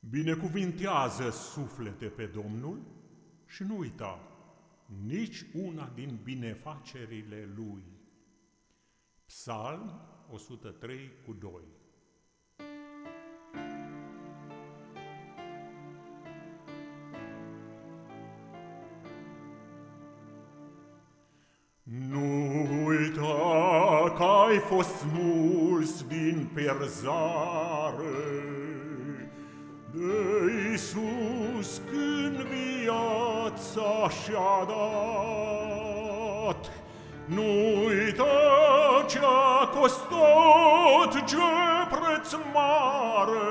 Binecuvintează suflete pe Domnul și nu uita nici una din binefacerile Lui. Psalm 103 cu 2 Nu uita că ai fost mulți din pierzare, De Iisus când viața și-a dat, nu uita ce a costat, ce preț mare,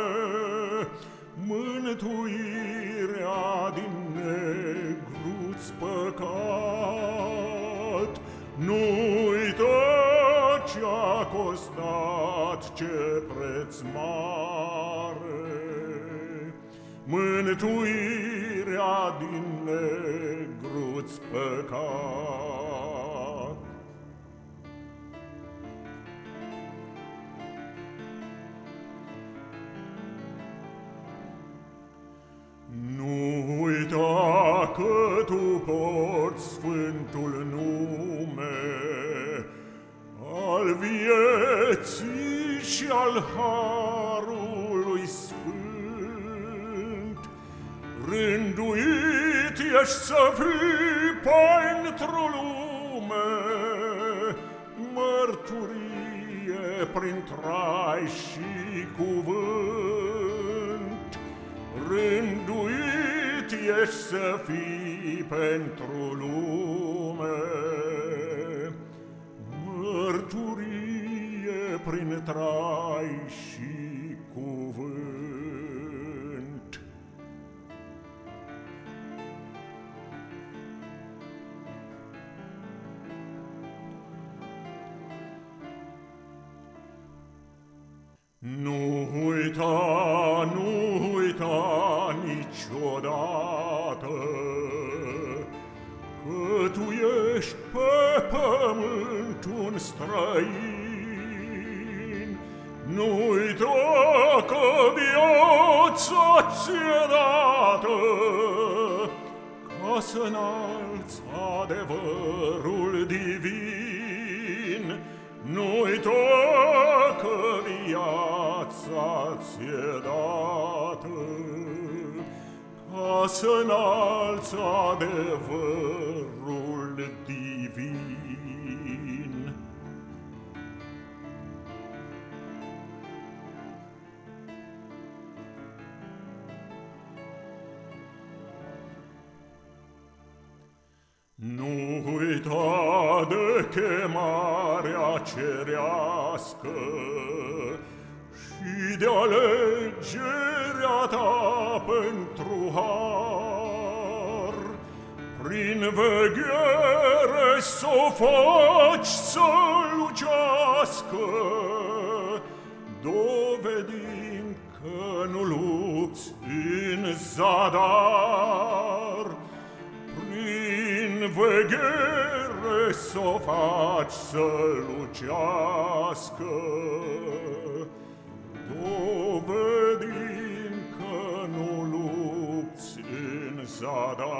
mântuirea din negruț păcat. Nu uita ce a costat, ce preț mare, mântuirea din negruț păcat. Nu uita că tu porți sfântul nume al vieții și al harului Rânduit ești să fii pentru lume, Mărturie prin trai și cuvânt, Rânduit ești să fii pentru lume, Mărturie prin trai și Nu uita, nu uita niciodată Că tu ești pe pământ un străin. Nu uita că viața ți-e dată Ca să-nalți adevărul divin. Nu uita că viața ți-e dată Ca să înalți adevărul divin. De chemarea cerească și de alegerea ta pentru har. Prin veghere s-o faci să lucească, dovedind că nu lupți în zadar. Prin veghere s-o faci să lucească, dovedim că nu lupți în zadar.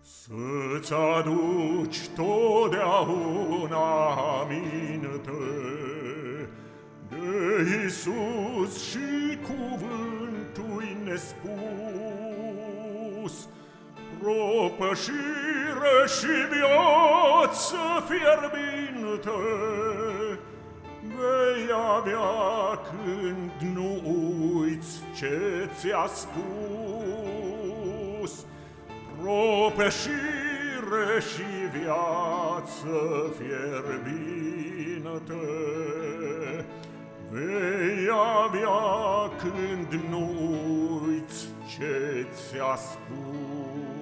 Să-ți aduci totdeauna aminte Iisus și cuvântul nespus, propășire și viață fierbinte, vei avea când nu uiți ce ți-a spus. Propășire și viață fierbinte, Vei avea când nu uiți ce ți-a spus.